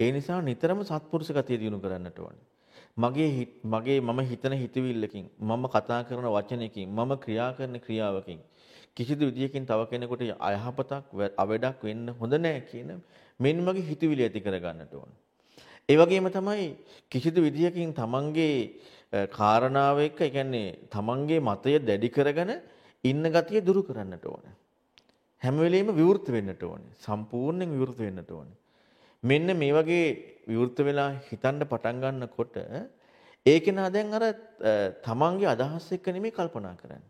ඒ නිසා නිතරම සත්පුරුෂ ගතිය දිනු කරන්නට ඕනේ. මගේ මගේ මම හිතන හිතවිල්ලකින් මම කතා කරන වචනයකින් මම ක්‍රියා කරන ක්‍රියාවකින් කිසිදු විදියකින් තව කෙනෙකුට අයහපතක් අවඩක් වෙන්න හොඳ නැහැ කියන මෙන්න මගේ හිතවිලි ඇති කර ගන්නට ඕන. ඒ වගේම තමයි කිසිදු විදියකින් තමන්ගේ කාරණාව එක්ක ඒ කියන්නේ තමන්ගේ මතය දැඩි කරගෙන ඉන්න ගතිය දුරු කරන්නට ඕන. හැම වෙලෙම විවෘත වෙන්නට ඕනේ. සම්පූර්ණයෙන් විවෘත වෙන්නට ඕනේ. මෙන්න මේ වගේ විවෘත වෙලා හිතන්න පටන් ගන්නකොට ඒ කෙනා දැන් අර තමන්ගේ අදහස් එක්ක නෙමෙයි කල්පනා කරන්නේ.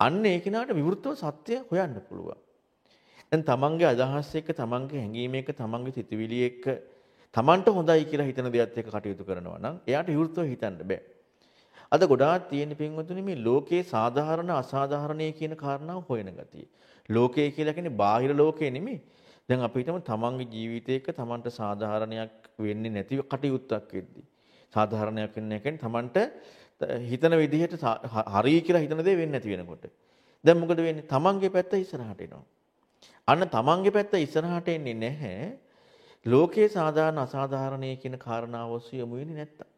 අන්න ඒ කෙනාට විවෘතව සත්‍ය හොයන්න පුළුවන්. දැන් තමන්ගේ අදහස් එක්ක තමන්ගේ හැඟීම් එක්ක තමන්ගේ සිතුවිලි එක්ක තමන්ට හොඳයි කියලා හිතන දේත් එක්ක කටයුතු කරනවා නම් එයාට විවෘතව හිතන්න බෑ. අද ගොඩාක් තියෙන පින්වතුනි මේ ලෝකේ සාධාරණ අසාධාරණයේ කියන කාරණාව හොයන ගතිය. ලෝකය කියලා කියන්නේ බාහිර ලෝකේ නෙමෙයි. දැන් අපි හිතමු තමන්ගේ ජීවිතයක තමන්ට සාධාරණයක් වෙන්නේ නැති කටයුත්තක් වෙද්දී. සාධාරණයක් වෙන්නේ නැහැ තමන්ට හිතන විදිහට හරි කියලා හිතන දේ වෙන්නේ නැති වෙනකොට. දැන් මොකද වෙන්නේ? තමන්ගේ පැත්ත ඉස්සරහට එනවා. අන්න තමන්ගේ පැත්ත ඉස්සරහට එන්නේ නැහැ. ලෝකයේ සාධාරණ අසාධාරණයේ කියන කාරණාව ඔස්සේ යමු වෙන්නේ නැත්තම්.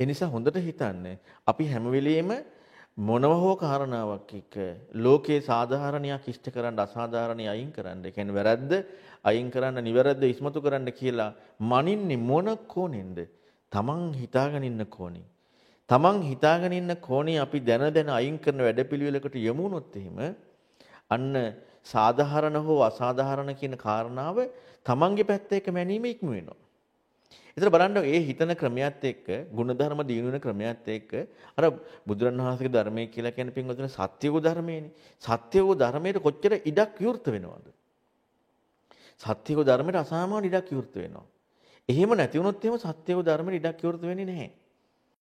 ඒ නිසා හොඳට හිතන්න අපි හැම වෙලෙම මොනව හෝ කාරණාවක් එක්ක ලෝකේ සාධාරණයක් ඉෂ්ට කරන්න අසාධාරණේ අයින් කරන්න. ඒ කියන්නේ වැරද්ද අයින් කරන්න, නිවැරද්ද ඉස්මතු කරන්න කියලා මනින්නේ මොන කෝණෙන්ද? Taman හිතාගෙන ඉන්න කෝණේ. Taman හිතාගෙන ඉන්න කෝණේ අපි දැන දැන අයින් කරන වැඩපිළිවෙලකට යමුනොත් එහෙම අන්න සාධාරණ හෝ අසාධාරණ කියන කාරණාව Tamanගේ පැත්ත එක මැනීම ඉක්ම වෙනවා. ඒතර බලන්න ඒ හිතන ක්‍රමයක් එක්ක ಗುಣධර්ම දිනු වෙන ක්‍රමයක් එක්ක අර බුදුරණවහන්සේගේ ධර්මයේ කියලා කියන පින්වතුනි සත්‍ය වූ ධර්මයේනේ. සත්‍ය වූ ධර්මයට කොච්චර ඉඩක් විවෘත වෙනවද? සත්‍ය වූ ධර්මයට අසාමාන්‍ය ඉඩක් විවෘත වෙනවා. එහෙම නැති වුණොත් එහෙම සත්‍ය වූ ධර්මයට ඉඩක් විවෘත වෙන්නේ නැහැ.